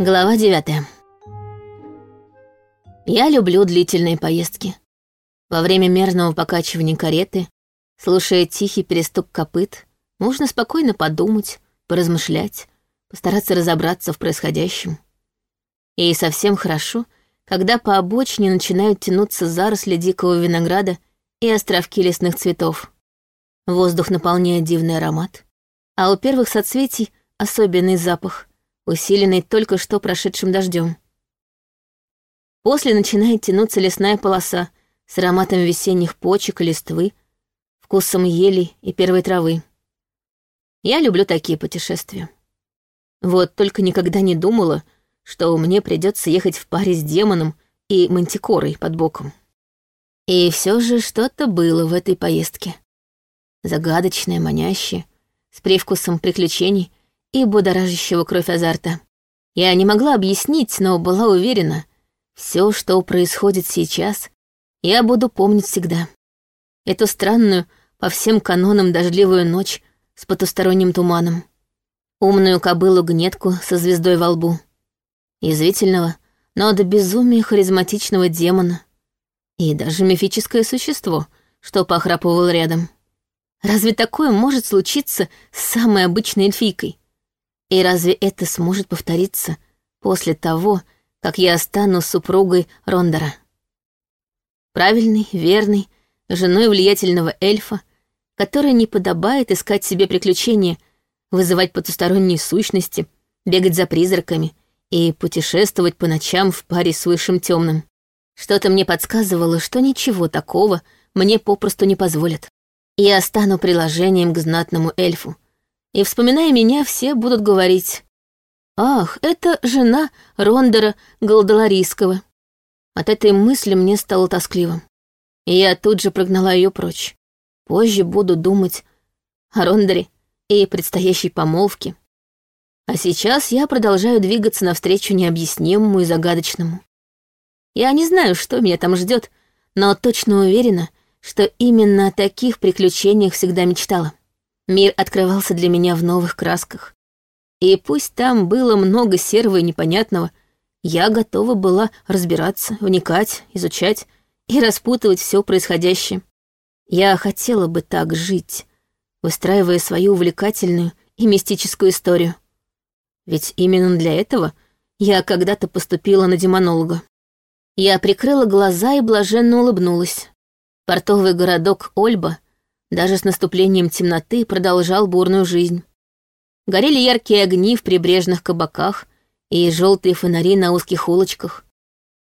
Глава девятая. Я люблю длительные поездки. Во время мерного покачивания кареты, слушая тихий перестук копыт, можно спокойно подумать, поразмышлять, постараться разобраться в происходящем. И совсем хорошо, когда по обочине начинают тянуться заросли дикого винограда и островки лесных цветов. Воздух наполняет дивный аромат, а у первых соцветий особенный запах, усиленный только что прошедшим дождем. После начинает тянуться лесная полоса с ароматом весенних почек и листвы, вкусом ели и первой травы. Я люблю такие путешествия. Вот только никогда не думала, что мне придется ехать в паре с демоном и мантикорой под боком. И все же что-то было в этой поездке. Загадочное, манящее, с привкусом приключений и будоражащего кровь азарта. Я не могла объяснить, но была уверена, все, что происходит сейчас, я буду помнить всегда. Эту странную, по всем канонам дождливую ночь с потусторонним туманом. Умную кобылу-гнетку со звездой во лбу. Язвительного, но до безумия харизматичного демона. И даже мифическое существо, что похрапывал рядом. Разве такое может случиться с самой обычной эльфийкой? И разве это сможет повториться после того, как я стану супругой Рондора? Правильный, верный, женой влиятельного эльфа, который не подобает искать себе приключения, вызывать потусторонние сущности, бегать за призраками и путешествовать по ночам в паре с высшим темным. Что-то мне подсказывало, что ничего такого мне попросту не позволят. Я стану приложением к знатному эльфу, и, вспоминая меня, все будут говорить «Ах, это жена Рондера Голдоларийского». От этой мысли мне стало тоскливо. И я тут же прогнала ее прочь. Позже буду думать о Рондере и предстоящей помолвке. А сейчас я продолжаю двигаться навстречу необъяснимому и загадочному. Я не знаю, что меня там ждет, но точно уверена, что именно о таких приключениях всегда мечтала. Мир открывался для меня в новых красках. И пусть там было много серого и непонятного, я готова была разбираться, вникать, изучать и распутывать все происходящее. Я хотела бы так жить, выстраивая свою увлекательную и мистическую историю. Ведь именно для этого я когда-то поступила на демонолога. Я прикрыла глаза и блаженно улыбнулась. Портовый городок Ольба — даже с наступлением темноты продолжал бурную жизнь. Горели яркие огни в прибрежных кабаках и желтые фонари на узких улочках.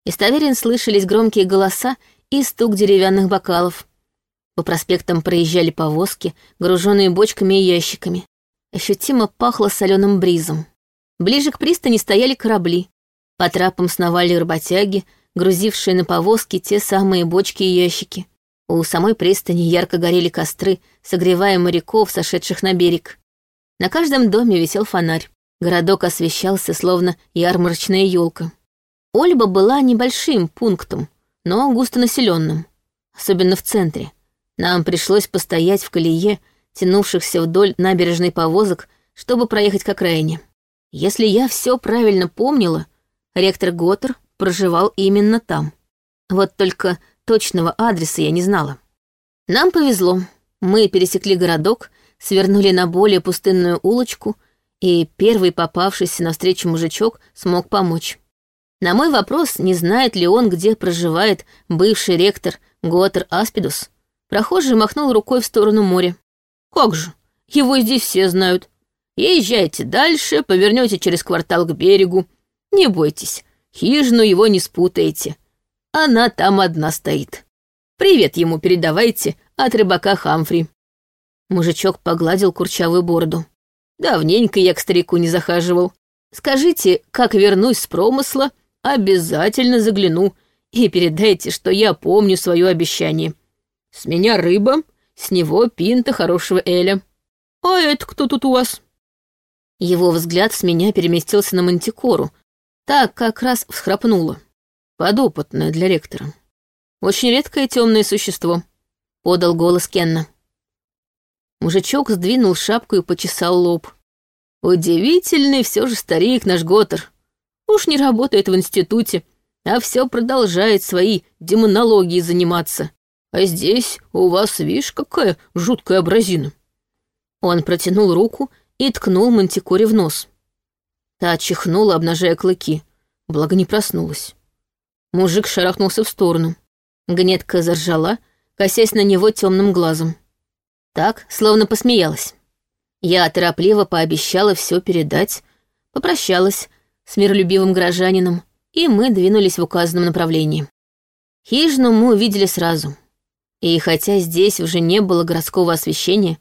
Из таверен слышались громкие голоса и стук деревянных бокалов. По проспектам проезжали повозки, груженные бочками и ящиками. Ощутимо пахло соленым бризом. Ближе к пристани стояли корабли. По трапам сновали работяги, грузившие на повозки те самые бочки и ящики. У самой пристани ярко горели костры, согревая моряков, сошедших на берег. На каждом доме висел фонарь. Городок освещался, словно ярмарочная елка. Ольба была небольшим пунктом, но густонаселенным, особенно в центре. Нам пришлось постоять в колее, тянувшихся вдоль набережной повозок, чтобы проехать к окраине. Если я все правильно помнила, ректор Готтер проживал именно там. Вот только Точного адреса я не знала. Нам повезло. Мы пересекли городок, свернули на более пустынную улочку, и первый попавшийся навстречу мужичок смог помочь. На мой вопрос, не знает ли он, где проживает бывший ректор Готер Аспидус, прохожий махнул рукой в сторону моря. «Как же, его здесь все знают. Езжайте дальше, повернете через квартал к берегу. Не бойтесь, хижину его не спутаете. Она там одна стоит. Привет ему передавайте от рыбака Хамфри». Мужичок погладил курчавую бороду. «Давненько я к старику не захаживал. Скажите, как вернусь с промысла, обязательно загляну и передайте, что я помню свое обещание. С меня рыба, с него пинта хорошего Эля. А это кто тут у вас?» Его взгляд с меня переместился на мантикору, так как раз всхрапнула. Подопытное для ректора. Очень редкое темное существо, подал голос Кенна. Мужичок сдвинул шапку и почесал лоб. Удивительный все же старик наш Готтер. Уж не работает в институте, а все продолжает свои демонологии заниматься. А здесь у вас, видишь, какая жуткая образина». Он протянул руку и ткнул мантикоре в нос. Та чихнула, обнажая клыки, благо не проснулась. Мужик шарахнулся в сторону. Гнетка заржала, косясь на него темным глазом. Так, словно посмеялась. Я торопливо пообещала все передать, попрощалась с миролюбивым горожанином, и мы двинулись в указанном направлении. Хижину мы увидели сразу. И хотя здесь уже не было городского освещения,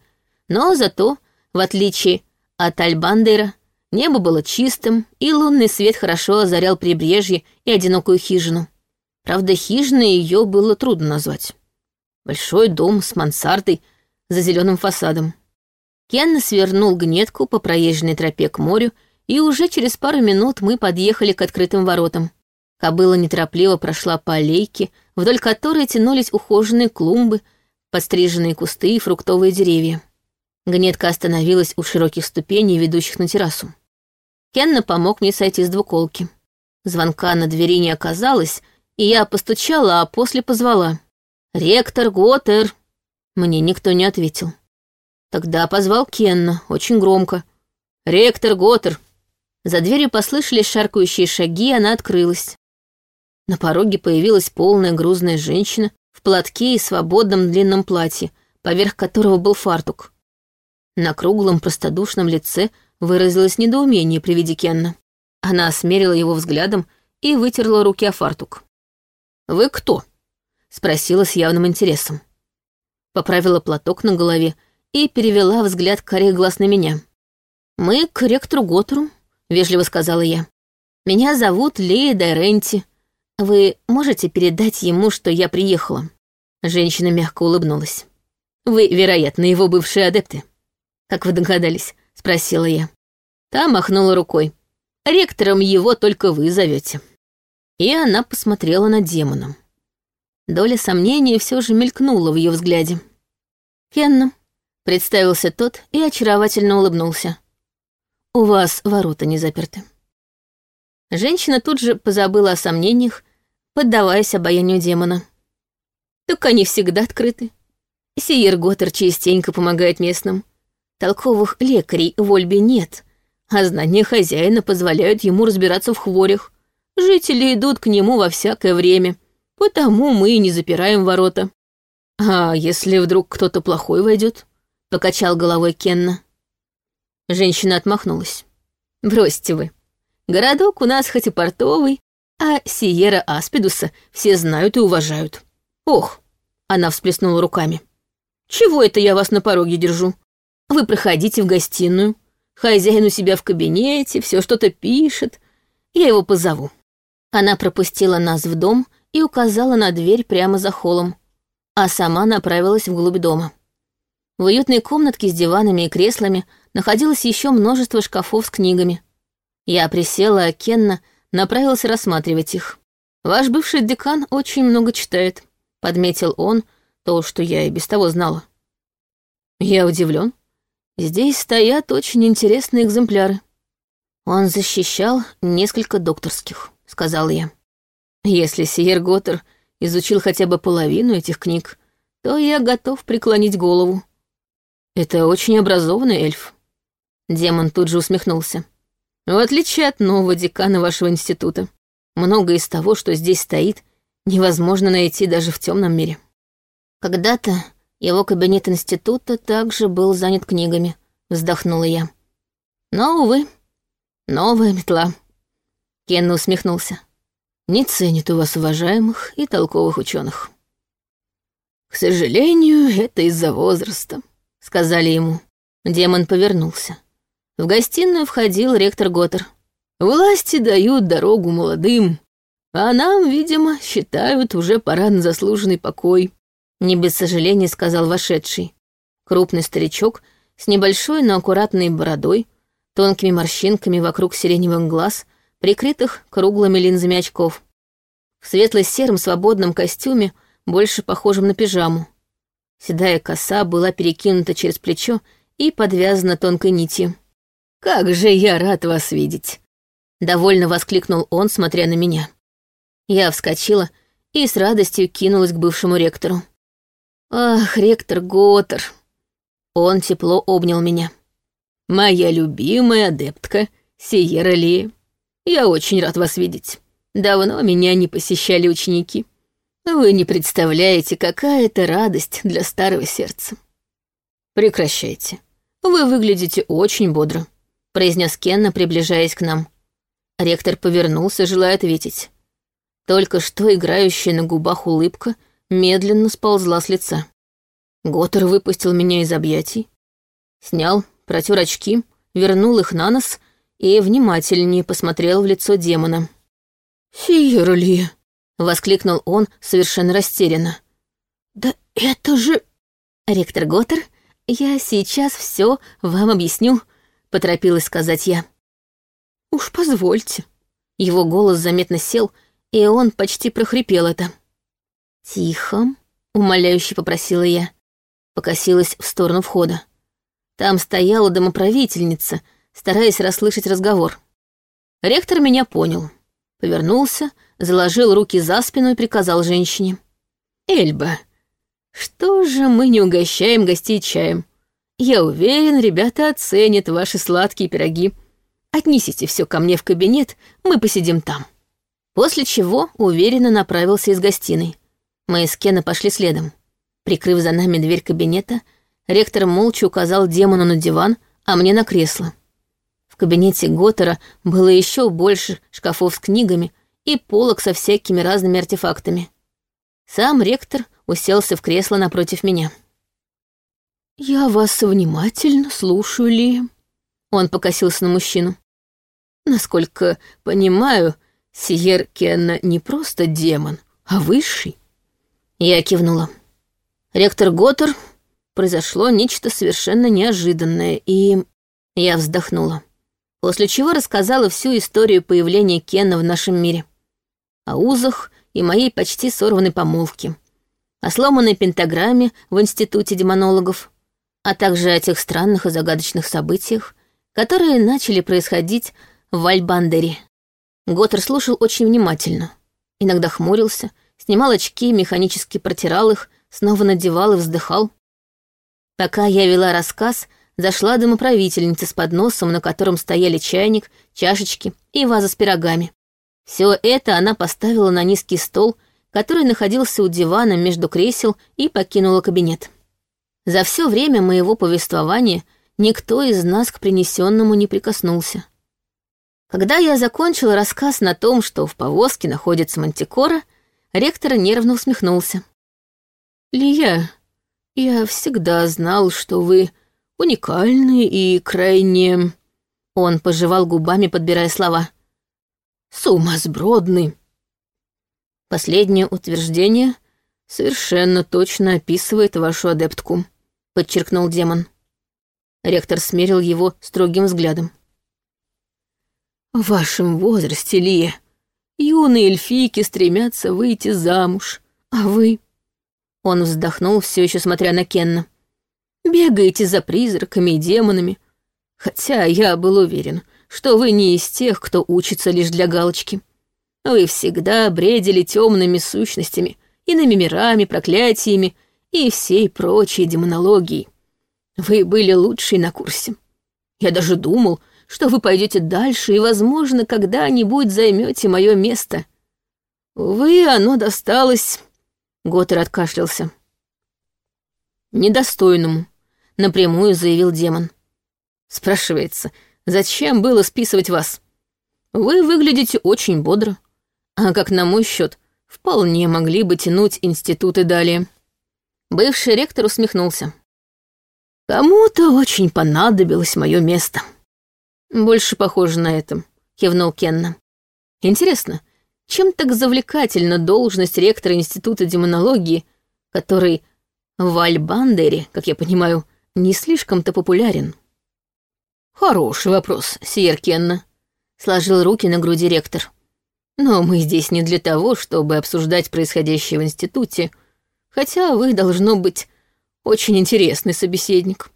но зато, в отличие от Альбандера, небо было чистым, и лунный свет хорошо озарял прибрежье и одинокую хижину. Правда, хижиной ее было трудно назвать. Большой дом с мансардой за зеленым фасадом. Кен свернул гнетку по проезженной тропе к морю, и уже через пару минут мы подъехали к открытым воротам. Кобыла неторопливо прошла по аллейке, вдоль которой тянулись ухоженные клумбы, подстриженные кусты и фруктовые деревья. Гнетка остановилась у широких ступеней, ведущих на террасу. Кенна помог мне сойти с двуколки. Звонка на двери не оказалось, и я постучала, а после позвала. «Ректор Готтер!» Мне никто не ответил. Тогда позвал Кенна, очень громко. «Ректор Готтер!» За дверью послышались шаркающие шаги, она открылась. На пороге появилась полная грузная женщина в платке и свободном длинном платье, поверх которого был фартук. На круглом простодушном лице выразилось недоумение при виде Кенна. Она осмерила его взглядом и вытерла руки о фартук. «Вы кто?» — спросила с явным интересом. Поправила платок на голове и перевела взгляд корей глаз на меня. «Мы к ректору Готтеру», — вежливо сказала я. «Меня зовут Лея Дайренти. Вы можете передать ему, что я приехала?» Женщина мягко улыбнулась. «Вы, вероятно, его бывшие адепты». «Как вы догадались?» — спросила я. Та махнула рукой. «Ректором его только вы зовете. И она посмотрела на демона. Доля сомнения все же мелькнула в ее взгляде. «Кенна», — представился тот и очаровательно улыбнулся. «У вас ворота не заперты». Женщина тут же позабыла о сомнениях, поддаваясь обаянию демона. «Так они всегда открыты. Сиер Готтер частенько помогает местным. Толковых лекарей в Ольбе нет, а знания хозяина позволяют ему разбираться в хворях. Жители идут к нему во всякое время, потому мы и не запираем ворота. А если вдруг кто-то плохой войдет? Покачал головой Кенна. Женщина отмахнулась. Бросьте вы. Городок у нас хоть и портовый, а Сиера Аспидуса все знают и уважают. Ох, она всплеснула руками. Чего это я вас на пороге держу? Вы проходите в гостиную, хозяин у себя в кабинете, все что-то пишет. Я его позову. Она пропустила нас в дом и указала на дверь прямо за холлом, а сама направилась вглубь дома. В уютной комнатке с диванами и креслами находилось еще множество шкафов с книгами. Я присела, а Кенна направился рассматривать их. «Ваш бывший декан очень много читает», — подметил он то, что я и без того знала. Я удивлен. Здесь стоят очень интересные экземпляры. Он защищал несколько докторских сказал я. Если Сиер Готтер изучил хотя бы половину этих книг, то я готов преклонить голову. Это очень образованный эльф. Демон тут же усмехнулся. В отличие от нового декана вашего института, многое из того, что здесь стоит, невозможно найти даже в темном мире. Когда-то его кабинет института также был занят книгами, вздохнула я. Но, увы, новая метла. Кенна усмехнулся. «Не ценит у вас уважаемых и толковых ученых. «К сожалению, это из-за возраста», — сказали ему. Демон повернулся. В гостиную входил ректор Готтер. «Власти дают дорогу молодым, а нам, видимо, считают уже пора на заслуженный покой», — не без сожаления сказал вошедший. Крупный старичок с небольшой, но аккуратной бородой, тонкими морщинками вокруг сиреневых глаз — прикрытых круглыми линзами очков. В светло-сером свободном костюме, больше похожем на пижаму. Седая коса была перекинута через плечо и подвязана тонкой нитью. «Как же я рад вас видеть!» Довольно воскликнул он, смотря на меня. Я вскочила и с радостью кинулась к бывшему ректору. «Ах, ректор Готтер!» Он тепло обнял меня. «Моя любимая адептка Сиера Ли. Я очень рад вас видеть. Давно меня не посещали ученики. Вы не представляете, какая это радость для старого сердца». «Прекращайте. Вы выглядите очень бодро», — произнес Кенна, приближаясь к нам. Ректор повернулся, желая ответить. Только что играющая на губах улыбка медленно сползла с лица. Готтер выпустил меня из объятий, снял, протер очки, вернул их на нос и внимательнее посмотрел в лицо демона. «Сиерли!» — воскликнул он совершенно растерянно. «Да это же...» «Ректор Готтер, я сейчас все вам объясню», — поторопилась сказать я. «Уж позвольте». Его голос заметно сел, — и он почти прохрипел это. «Тихо», — умоляюще попросила я. Покосилась в сторону входа. Там стояла домоправительница, стараясь расслышать разговор. Ректор меня понял. Повернулся, заложил руки за спину и приказал женщине. «Эльба, что же мы не угощаем гостей чаем? Я уверен, ребята оценят ваши сладкие пироги. Отнесите все ко мне в кабинет, мы посидим там». После чего уверенно направился из гостиной. Мы с Кена пошли следом. Прикрыв за нами дверь кабинета, ректор молча указал демону на диван, а мне на кресло. В кабинете Готтера было еще больше шкафов с книгами и полок со всякими разными артефактами. Сам ректор уселся в кресло напротив меня. «Я вас внимательно слушаю, Ли». Он покосился на мужчину. «Насколько понимаю, — Сиер Кенна не просто демон, а высший. Я кивнула. Ректор Готтер, произошло нечто совершенно неожиданное, и я вздохнула. После чего рассказала всю историю появления Кенна в нашем мире. О узах и моей почти сорванной помолвке. О сломанной пентаграмме в Институте демонологов, а также о тех странных и загадочных событиях, которые начали происходить в Альбандере. Готтер слушал очень внимательно. Иногда хмурился, снимал очки, механически протирал их, снова надевал и вздыхал. Пока я вела рассказ, зашла домоправительница с подносом, на котором стояли чайник, чашечки и ваза с пирогами. Все это она поставила на низкий стол, который находился у дивана между кресел, и покинула кабинет. За все время моего повествования никто из нас к принесенному не прикоснулся. Когда я закончила рассказ на том, что в повозке находится мантикора, ректор нервно усмехнулся. «Лия, я всегда знал, что вы уникальны и крайне...» Он пожевал губами, подбирая слова. «Сумасбродны». Последнее утверждение совершенно точно описывает вашу адептку, подчеркнул демон. Ректор смерил его строгим взглядом. В вашем возрасте, Лия, юные эльфийки стремятся выйти замуж, а вы...» Он вздохнул, все еще смотря на Кенна. «Бегаете за призраками и демонами, хотя я был уверен, что вы не из тех, кто учится лишь для галочки. Вы всегда бредили темными сущностями, иными мирами, проклятиями и всей прочей демонологией. Вы были лучшей на курсе. Я даже думал, что вы пойдете дальше и, возможно, когда-нибудь займете мое место. Увы, оно досталось...» Готтер откашлялся. «Недостойному», — напрямую заявил демон. «Спрашивается, зачем было списывать вас? Вы выглядите очень бодро, а как на мой счет, вполне могли бы тянуть институты далее». Бывший ректор усмехнулся. «Кому-то очень понадобилось мое место». «Больше похоже на это», — кивнул Кенна. «Интересно, чем так завлекательна должность ректора Института демонологии, который в Альбандере, как я понимаю, не слишком-то популярен?» «Хороший вопрос, Сиер Кенна», — сложил руки на груди ректор. «Но мы здесь не для того, чтобы обсуждать происходящее в институте, хотя вы, должно быть, очень интересный собеседник.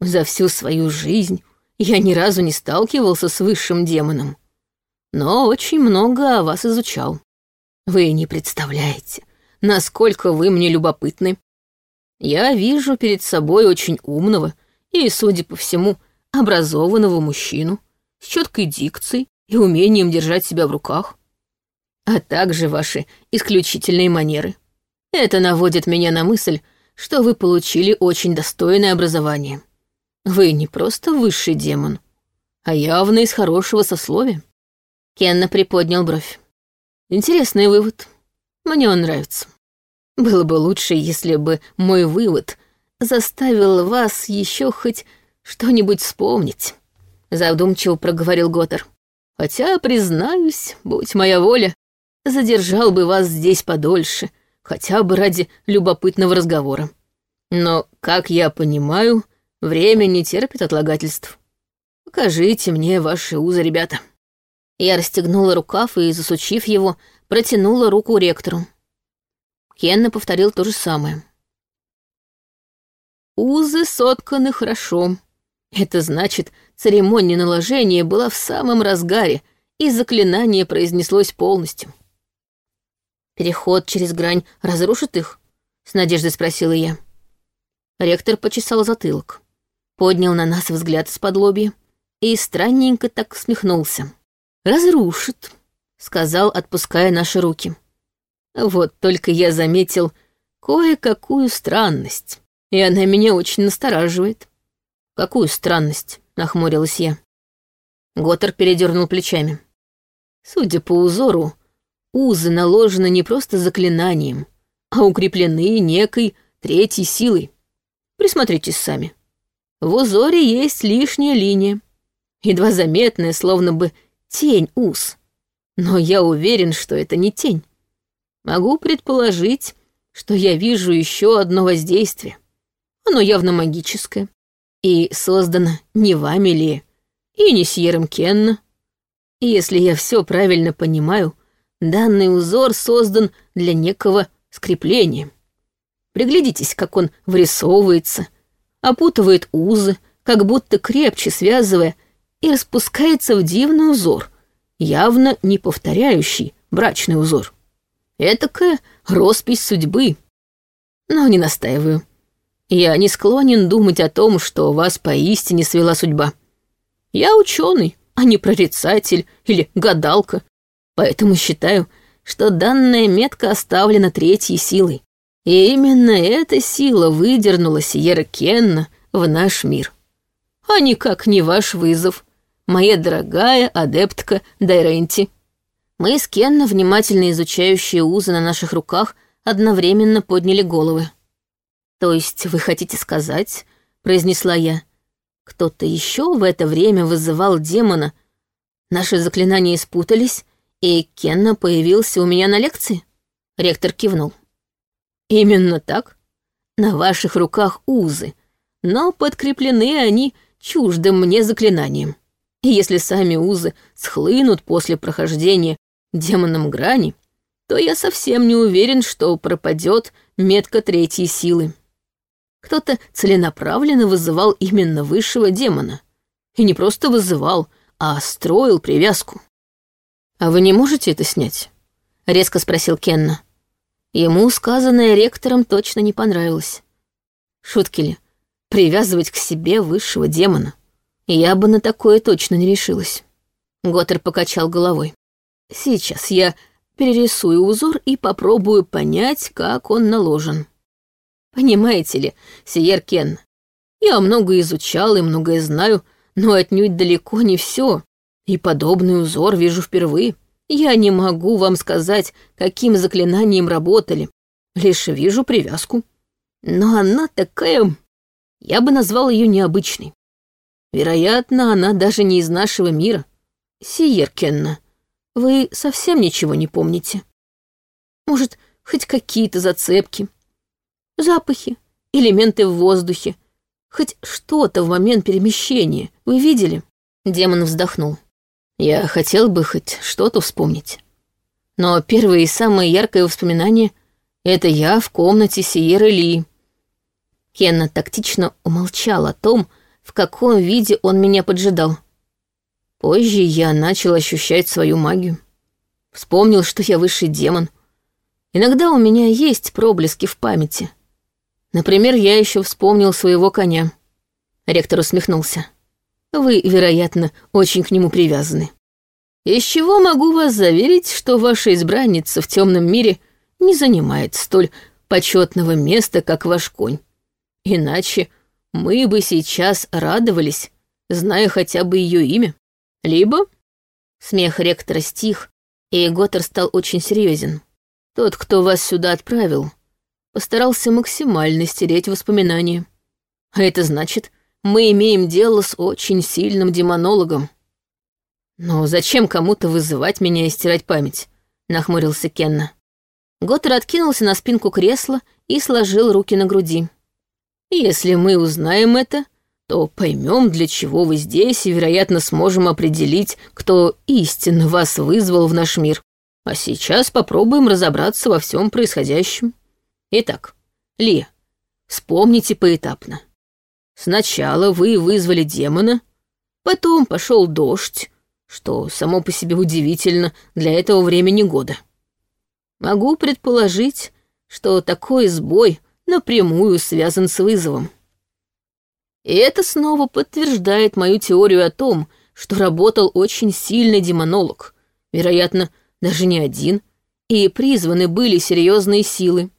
За всю свою жизнь я ни разу не сталкивался с высшим демоном. но очень много о вас изучал. Вы не представляете, насколько вы мне любопытны. Я вижу перед собой очень умного и, судя по всему, образованного мужчину с четкой дикцией и умением держать себя в руках, а также ваши исключительные манеры. Это наводит меня на мысль, что вы получили очень достойное образование. Вы не просто высший демон, а явно из хорошего сословия. Кенна приподнял бровь. Интересный вывод. Мне он нравится. Было бы лучше, если бы мой вывод заставил вас еще хоть что-нибудь вспомнить. Задумчиво проговорил Готтер. Хотя, признаюсь, будь моя воля, задержал бы вас здесь подольше, хотя бы ради любопытного разговора. Но, как я понимаю, время не терпит отлагательств. Покажите мне ваши узы, ребята. Я расстегнула рукав и, засучив его, протянула руку ректору. Кенна повторил то же самое. Узы сотканы хорошо. Это значит, церемония наложения была в самом разгаре, и заклинание произнеслось полностью. «Переход через грань разрушит их?» — с надеждой спросила я. Ректор почесал затылок, поднял на нас взгляд из-под и странненько так смехнулся. «Разрушит», — сказал, отпуская наши руки. Вот только я заметил кое-какую странность, и она меня очень настораживает. «Какую странность?» — нахмурилась я. Готтер передернул плечами. Судя по узору, узы наложены не просто заклинанием, а укреплены некой третьей силой. Присмотритесь сами. В узоре есть лишняя линия, едва заметная, словно бы тень уз. Но я уверен, что это не тень. Могу предположить, что я вижу еще одно воздействие. Оно явно магическое. И создано не вами ли, и не Сьером Кенна. И если я все правильно понимаю, данный узор создан для некого скрепления. Приглядитесь, как он вырисовывается, опутывает узы, как будто крепче связывая, и распускается в дивный узор, явно не повторяющий брачный узор. Этакая роспись судьбы. Но не настаиваю. Я не склонен думать о том, что вас поистине свела судьба. Я ученый, а не прорицатель или гадалка, поэтому считаю, что данная метка оставлена третьей силой. И именно эта сила выдернула Сиера Кенна в наш мир. А никак не ваш вызов, моя дорогая адептка Дайренти. Мы с Кенна, внимательно изучающие узы на наших руках, одновременно подняли головы. «То есть вы хотите сказать, — произнесла я, — кто-то еще в это время вызывал демона? Наши заклинания испутались, и Кенна появился у меня на лекции?» Ректор кивнул. «Именно так. На ваших руках узы, но подкреплены они чуждым мне заклинанием. И если сами узы схлынут после прохождения демоном грани, то я совсем не уверен, что пропадет метка третьей силы. Кто-то целенаправленно вызывал именно высшего демона. И не просто вызывал, а строил привязку. «А вы не можете это снять?» — резко спросил Кенна. Ему сказанное ректором точно не понравилось. Шутки ли? Привязывать к себе высшего демона. Я бы на такое точно не решилась. Готтер покачал головой. Сейчас я перерисую узор и попробую понять, как он наложен. Понимаете ли, Сиер Кен, я много изучал и многое знаю, но отнюдь далеко не все. И подобный узор вижу впервые. Я не могу вам сказать, каким заклинанием работали. Лишь вижу привязку. Но она такая... Я бы назвал ее необычной. Вероятно, она даже не из нашего мира. Сиер Кенна, вы совсем ничего не помните? Может, хоть какие-то зацепки? Запахи, элементы в воздухе, хоть что-то в момент перемещения вы видели?» Демон вздохнул. «Я хотел бы хоть что-то вспомнить. Но первое и самое яркое воспоминание — это я в комнате Сиеры Ли». Кенна тактично умолчал о том, в каком виде он меня поджидал. Позже я начал ощущать свою магию. Вспомнил, что я высший демон. Иногда у меня есть проблески в памяти. Например, я еще вспомнил своего коня. Ректор усмехнулся. Вы, вероятно, очень к нему привязаны. Из чего могу вас заверить, что ваша избранница в темном мире не занимает столь почетного места, как ваш конь. Иначе мы бы сейчас радовались, зная хотя бы ее имя. Либо... Смех ректора стих, и Готтер стал очень серьезен. Тот, кто вас сюда отправил, постарался максимально стереть воспоминания. А это значит, мы имеем дело с очень сильным демонологом. Но зачем кому-то вызывать меня и стирать память? Нахмурился Кенна. Готтер откинулся на спинку кресла и сложил руки на груди. Если мы узнаем это, то поймем, для чего вы здесь, и, вероятно, сможем определить, кто истинно вас вызвал в наш мир. А сейчас попробуем разобраться во всем происходящем. Итак, Ли, вспомните поэтапно. Сначала вы вызвали демона, потом пошел дождь, что само по себе удивительно для этого времени года. Могу предположить, что такой сбой напрямую связан с вызовом. И это снова подтверждает мою теорию о том, что работал очень сильный демонолог, вероятно, даже не один, и призваны были серьезные силы,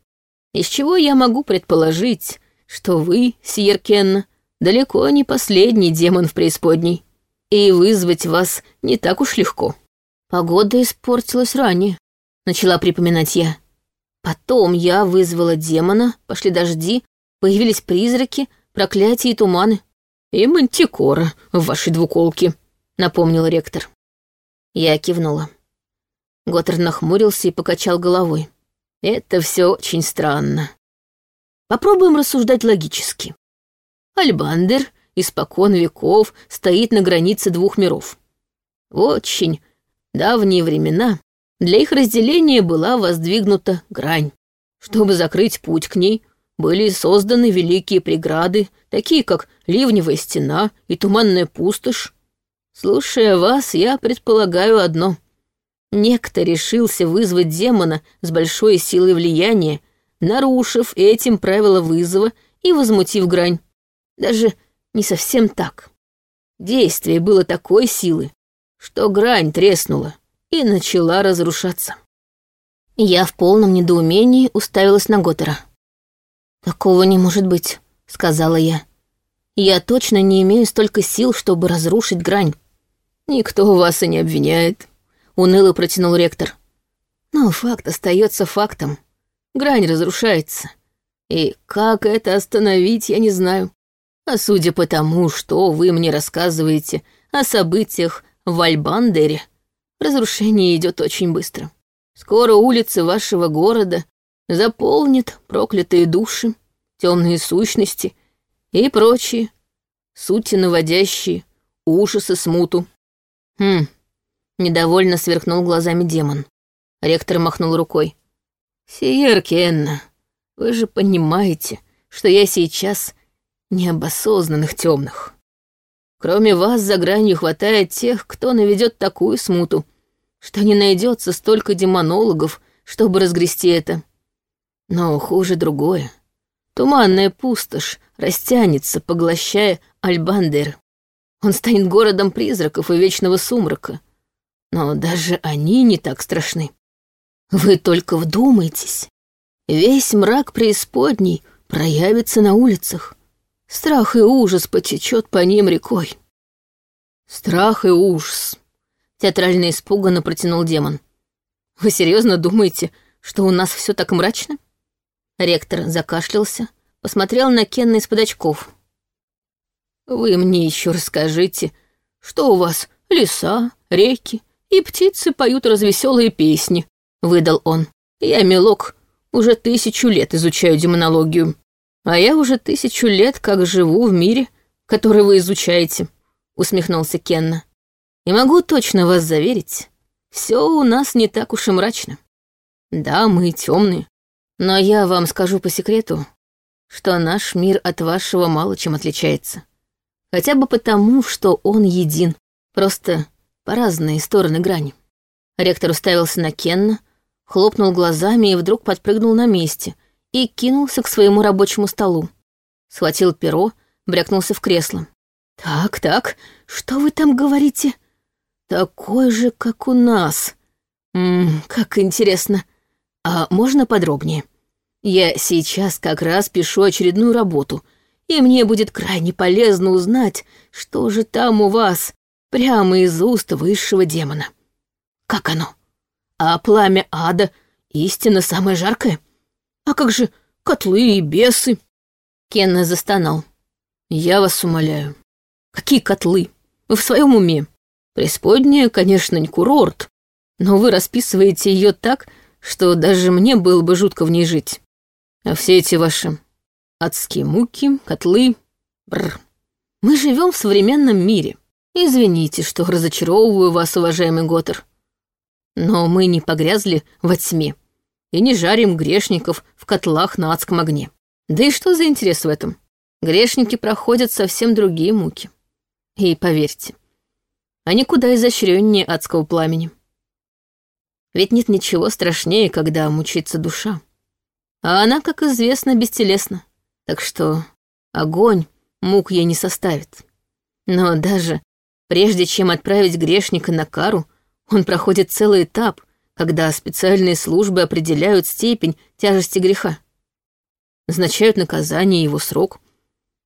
из чего я могу предположить, что вы, Сьер Кенна, далеко не последний демон в преисподней, и вызвать вас не так уж легко. Погода испортилась ранее, начала припоминать я. Потом я вызвала демона, пошли дожди, появились призраки, проклятия и туманы. И мантикора в вашей двуколке, напомнил ректор. Я кивнула. Готтер нахмурился и покачал головой. Это все очень странно. Попробуем рассуждать логически. Альбандер испокон веков стоит на границе двух миров. Очень давние времена для их разделения была воздвигнута грань. Чтобы закрыть путь к ней, были созданы великие преграды, такие как ливневая стена и туманная пустошь. Слушая вас, я предполагаю одно. Некто решился вызвать демона с большой силой влияния, нарушив этим правила вызова и возмутив грань. Даже не совсем так. Действие было такой силы, что грань треснула и начала разрушаться. Я в полном недоумении уставилась на Готтера. «Такого не может быть», — сказала я. «Я точно не имею столько сил, чтобы разрушить грань». «Никто вас и не обвиняет», — уныло протянул ректор. «Но факт остается фактом. Грань разрушается. И как это остановить, я не знаю. А судя по тому, что вы мне рассказываете о событиях в Альбандере, Разрушение идет очень быстро. Скоро улицы вашего города заполнят проклятые души, темные сущности и прочие, сути наводящие, ужасы смуту. Хм, недовольно сверкнул глазами демон. Ректор махнул рукой. «Сиер Кенна, вы же понимаете, что я сейчас не об темных. Кроме вас за гранью хватает тех, кто наведет такую смуту, что не найдется столько демонологов, чтобы разгрести это. Но хуже другое. Туманная пустошь растянется, поглощая Альбандер. Он станет городом призраков и вечного сумрака. Но даже они не так страшны. Вы только вдумайтесь. Весь мрак преисподней проявится на улицах. Страх и ужас потечет по ним рекой. Страх и ужас. Театрально испуганно протянул демон. Вы серьезно думаете, что у нас все так мрачно? Ректор закашлялся, посмотрел на Кенна из-под очков. Вы мне еще расскажите, что у вас леса, реки и птицы поют развеселые песни, выдал он. Я, мелок, уже тысячу лет изучаю демонологию. А я уже тысячу лет как живу в мире, который вы изучаете», — усмехнулся Кенна. «И могу точно вас заверить, все у нас не так уж и мрачно. Да, мы темные, но я вам скажу по секрету, что наш мир от вашего мало чем отличается. Хотя бы потому, что он един. Просто по разные стороны грани. Ректор уставился на Кенна, хлопнул глазами и вдруг подпрыгнул на месте и кинулся к своему рабочему столу. Схватил перо, брякнулся в кресло. «Так, так, что вы там говорите?» «Такой же, как у нас. Ммм, как интересно. А можно подробнее? Я сейчас как раз пишу очередную работу, и мне будет крайне полезно узнать, что же там у вас, прямо из уст высшего демона. Как оно? А пламя ада истинно самое жаркое? А как же котлы и бесы?» Кенна застонал. «Я вас умоляю. Какие котлы? Вы в своем уме? Преисподняя, конечно, не курорт, но вы расписываете ее так, что даже мне было бы жутко в ней жить. А все эти ваши адские муки, котлы... Бррр. Мы живем в современном мире. Извините, что разочаровываю вас, уважаемый Готтер. Но мы не погрязли во тьме и не жарим грешников в котлах на адском огне. Да и что за интерес в этом? Грешники проходят совсем другие муки. И поверьте, они куда изощреннее адского пламени. Ведь нет ничего страшнее, когда мучится душа. А она, как известно, бестелесна. Так что огонь мук ей не составит. Но даже прежде чем отправить грешника на кару, он проходит целый этап, когда специальные службы определяют степень тяжести греха. Назначают наказание и его срок,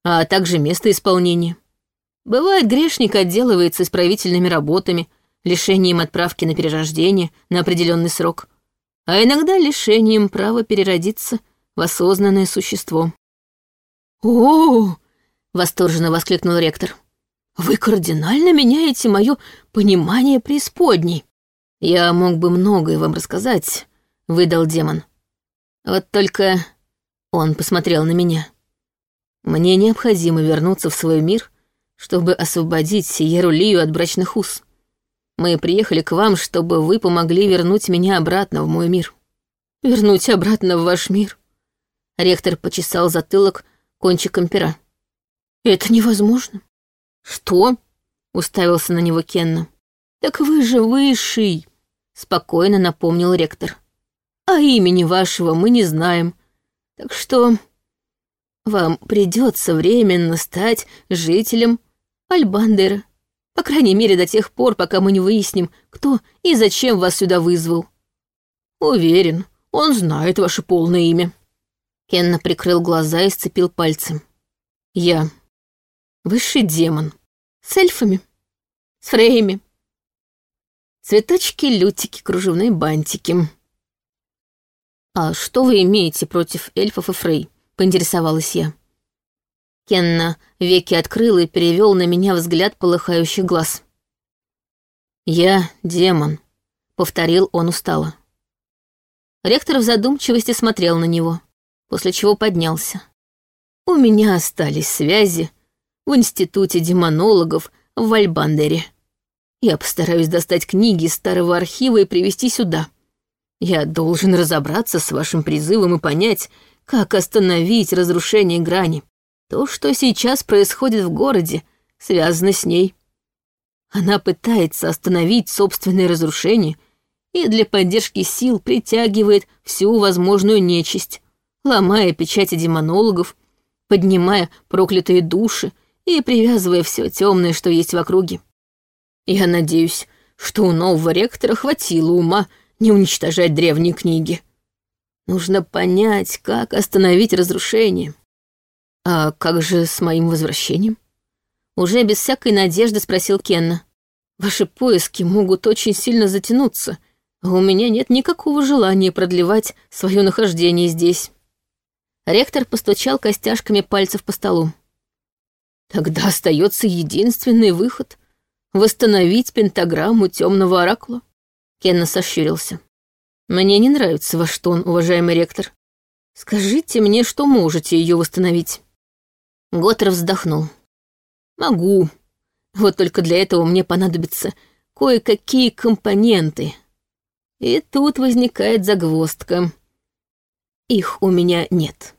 а также место исполнения. Бывает, грешник отделывается исправительными работами, лишением отправки на перерождение на определенный срок, а иногда лишением права переродиться в осознанное существо. «О!» — восторженно воскликнул ректор. «Вы кардинально меняете мое понимание преисподней. Я мог бы многое вам рассказать», — выдал демон. «Вот только...» — он посмотрел на меня. «Мне необходимо вернуться в свой мир чтобы освободить Сиеру Лию от брачных уз. Мы приехали к вам, чтобы вы помогли вернуть меня обратно в мой мир. Вернуть обратно в ваш мир? Ректор почесал затылок кончиком пера. Это невозможно. Что? Уставился на него Кенна. Так вы же высший, спокойно напомнил ректор. А имени вашего мы не знаем. Так что вам придется временно стать жителем Альбандера. По крайней мере, до тех пор, пока мы не выясним, кто и зачем вас сюда вызвал. Уверен, он знает ваше полное имя. Кенна прикрыл глаза и сцепил пальцем. Я. Высший демон. С эльфами. С фрейми. Цветочки, лютики, кружевные бантики. «А что вы имеете против эльфов и фрей?» — поинтересовалась я. Кенна веки открыл и перевел на меня взгляд полыхающих глаз. «Я демон», — повторил он устало. Ректор в задумчивости смотрел на него, после чего поднялся. «У меня остались связи в Институте демонологов в Вальбандере. Я постараюсь достать книги из старого архива и привезти сюда. Я должен разобраться с вашим призывом и понять, как остановить разрушение грани. То, что сейчас происходит в городе, связано с ней. Она пытается остановить собственное разрушение и для поддержки сил притягивает всю возможную нечисть, ломая печати демонологов, поднимая проклятые души и привязывая все темное, что есть в округе. Я надеюсь, что у нового ректора хватило ума не уничтожать древние книги. Нужно понять, как остановить разрушение. «А как же с моим возвращением?» Уже без всякой надежды спросил Кенна. «Ваши поиски могут очень сильно затянуться, а у меня нет никакого желания продлевать свое нахождение здесь». Ректор постучал костяшками пальцев по столу. «Тогда остается единственный выход — восстановить пентаграмму темного оракула». Кенна сощурился. «Мне не нравится ваш тон, уважаемый ректор. Скажите мне, что можете ее восстановить». Готтер вздохнул. «Могу. Вот только для этого мне понадобятся кое-какие компоненты. И тут возникает загвоздка. Их у меня нет.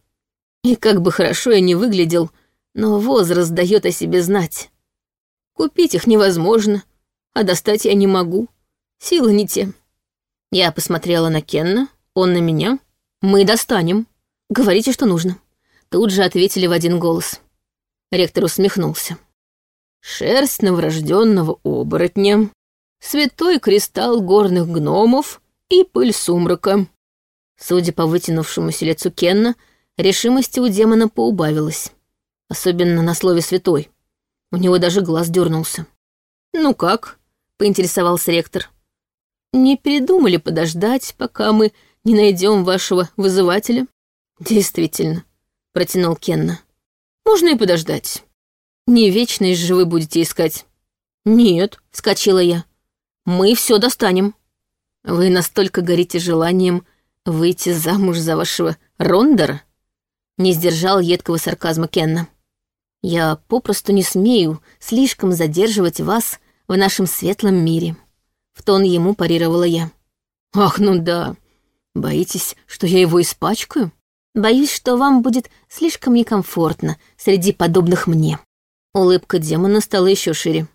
И как бы хорошо я ни выглядел, но возраст дает о себе знать. Купить их невозможно, а достать я не могу. Силы не те. Я посмотрела на Кенна, он на меня. Мы достанем. Говорите, что нужно. Тут же ответили в один голос. Ректор усмехнулся. Шерсть новорожденного оборотня, святой кристалл горных гномов и пыль сумрака. Судя по вытянувшемуся лицу Кенна, решимости у демона поубавилось. Особенно на слове «святой». У него даже глаз дернулся. «Ну как?» — поинтересовался ректор. «Не передумали подождать, пока мы не найдем вашего вызывателя?» «Действительно», — протянул Кенна. «Можно и подождать. Не вечность же вы будете искать». «Нет», — вскочила я. «Мы все достанем». «Вы настолько горите желанием выйти замуж за вашего Рондора?» Не сдержал едкого сарказма Кенна. «Я попросту не смею слишком задерживать вас в нашем светлом мире», — в тон ему парировала я. «Ах, ну да. Боитесь, что я его испачкаю?» Боюсь, что вам будет слишком некомфортно среди подобных мне». Улыбка демона стала еще шире.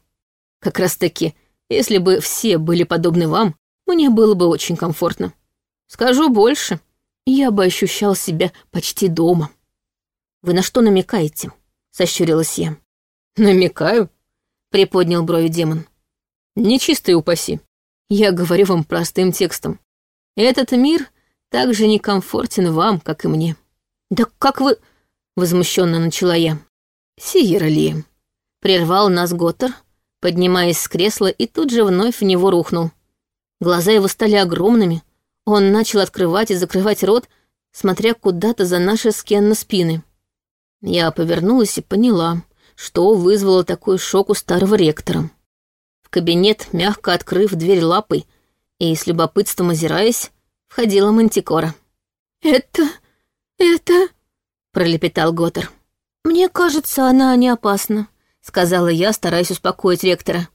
«Как раз-таки, если бы все были подобны вам, мне было бы очень комфортно. Скажу больше, я бы ощущал себя почти дома». «Вы на что намекаете?» — сощурилась я. «Намекаю?» — приподнял брови демон. «Нечистый упаси. Я говорю вам простым текстом. Этот мир так же некомфортен вам, как и мне». «Да как вы...» — возмущенно начала я. «Сиерли», — прервал нас Готтер, поднимаясь с кресла и тут же вновь в него рухнул. Глаза его стали огромными, он начал открывать и закрывать рот, смотря куда-то за наши скенны спины. Я повернулась и поняла, что вызвало такой шок у старого ректора. В кабинет, мягко открыв дверь лапой и с любопытством озираясь, входила Мантикора. «Это... это...» — пролепетал Готтер. «Мне кажется, она не опасна», — сказала я, стараясь успокоить ректора.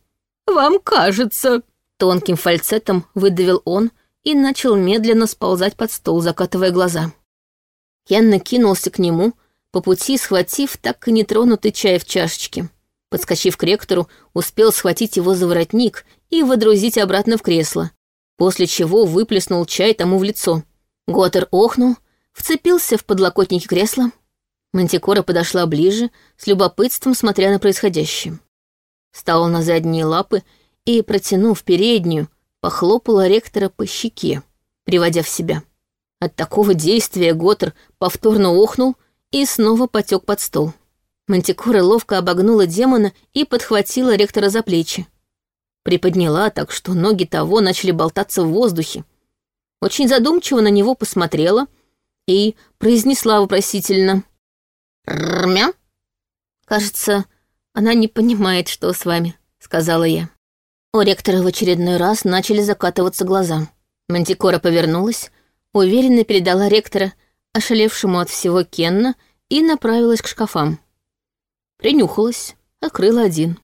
«Вам кажется...» — тонким фальцетом выдавил он и начал медленно сползать под стол, закатывая глаза. Янна кинулся к нему, по пути схватив так и нетронутый чай в чашечке. Подскочив к ректору, успел схватить его за воротник и водрузить обратно в кресло, после чего выплеснул чай тому в лицо. Готтер охнул, вцепился в подлокотники кресла. Мантикора подошла ближе, с любопытством смотря на происходящее. Встала на задние лапы и, протянув переднюю, похлопала ректора по щеке, приводя в себя. От такого действия Готтер повторно охнул и снова потек под стол. Мантикора ловко обогнула демона и подхватила ректора за плечи приподняла так, что ноги того начали болтаться в воздухе. Очень задумчиво на него посмотрела и произнесла вопросительно. «Рмя?» «Кажется, она не понимает, что с вами», — сказала я. У ректора в очередной раз начали закатываться глаза. Мантикора повернулась, уверенно передала ректора, ошалевшему от всего Кенна, и направилась к шкафам. Принюхалась, открыла один.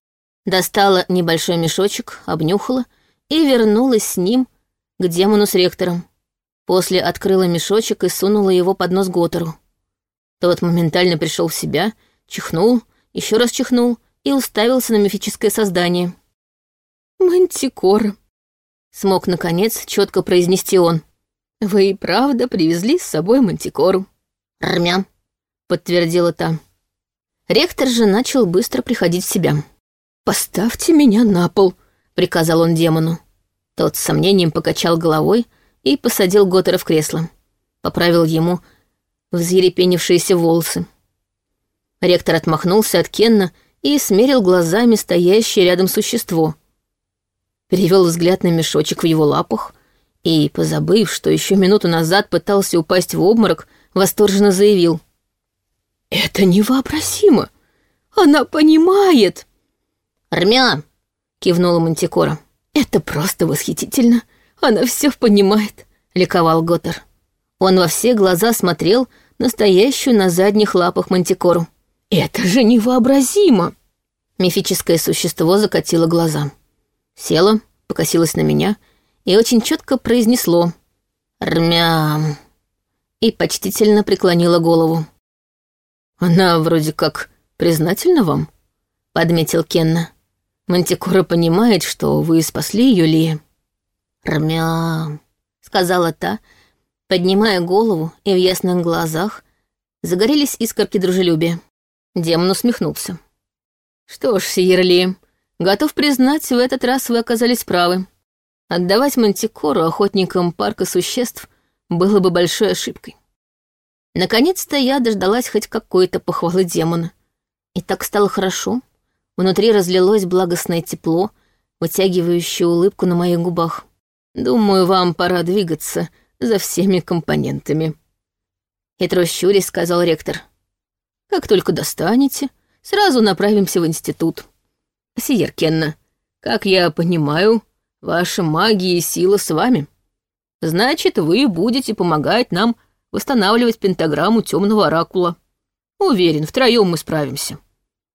Достала небольшой мешочек, обнюхала и вернулась с ним к демону с ректором. После открыла мешочек и сунула его под нос Готору. Тот моментально пришел в себя, чихнул, еще раз чихнул и уставился на мифическое создание. «Мантикора», — смог, наконец, четко произнести он. «Вы и правда привезли с собой мантикору». «Рмя», — подтвердила та. Ректор же начал быстро приходить в себя. «Поставьте меня на пол», — приказал он демону. Тот с сомнением покачал головой и посадил Готтера в кресло. Поправил ему взъерепенившиеся волосы. Ректор отмахнулся от Кенна и смерил глазами стоящее рядом существо. Перевел взгляд на мешочек в его лапах и, позабыв, что еще минуту назад пытался упасть в обморок, восторженно заявил. «Это невообразимо! Она понимает!» «Армян!» — кивнула Мантикора. «Это просто восхитительно. Она все понимает», — ликовал Готтер. Он во все глаза смотрел настоящую на задних лапах Мантикору. «Это же невообразимо!» Мифическое существо закатило глаза. Село, покосилось на меня и очень четко произнесло «Рмям» и почтительно преклонила голову. «Она вроде как признательна вам», — подметил Кенна. Мантикора понимает, что вы спасли ее, Ли. «Рмя», — сказала та, поднимая голову, и в ясных глазах загорелись искорки дружелюбия. Демон усмехнулся. «Что ж, Сиерли, готов признать, в этот раз вы оказались правы. Отдавать Мантикору охотникам парка существ было бы большой ошибкой. Наконец-то я дождалась хоть какой-то похвалы демона. И так стало хорошо. Внутри разлилось благостное тепло, вытягивающее улыбку на моих губах. Думаю, вам пора двигаться за всеми компонентами. Хитро щурясь, сказал ректор. Как только достанете, сразу направимся в институт. Сиер Кенна, как я понимаю, ваша магия и сила с вами. Значит, вы будете помогать нам восстанавливать пентаграмму темного оракула. Уверен, втроем мы справимся.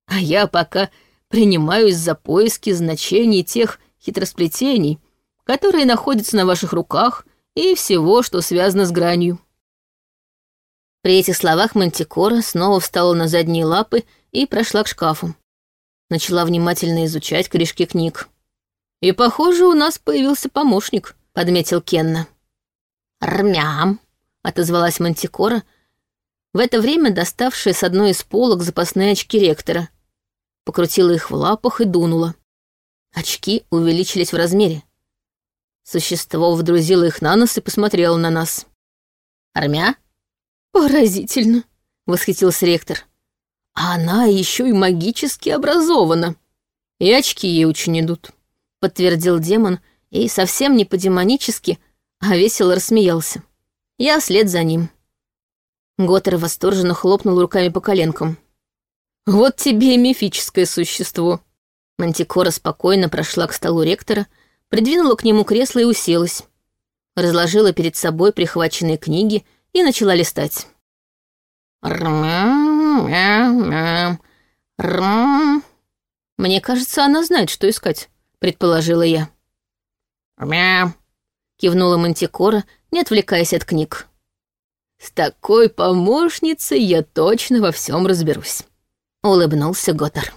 А я пока принимаюсь за поиски значений тех хитросплетений, которые находятся на ваших руках, и всего, что связано с гранью. При этих словах Мантикора снова встала на задние лапы и прошла к шкафу. Начала внимательно изучать корешки книг. «И, похоже, у нас появился помощник», — подметил Кенна. «Рмям», — отозвалась Мантикора, в это время доставшая с одной из полок запасные очки ректора. Покрутила их в лапах и дунула. Очки увеличились в размере. Существо вдрузило их на нос и посмотрело на нас. «Армя?» «Поразительно», — восхитился ректор. «А она еще и магически образована. И очки ей очень идут», — подтвердил демон и совсем не по-демонически, а весело рассмеялся. Я вслед за ним. Готтер восторженно хлопнул руками по коленкам. «Вот тебе и мифическое существо». Мантикора спокойно прошла к столу ректора, придвинула к нему кресло и уселась. Разложила перед собой прихваченные книги и начала листать. «Мне кажется, она знает, что искать», — предположила я. «Мя», — кивнула Мантикора, не отвлекаясь от книг. «С такой помощницей я точно во всем разберусь», — улыбнулся Готтер.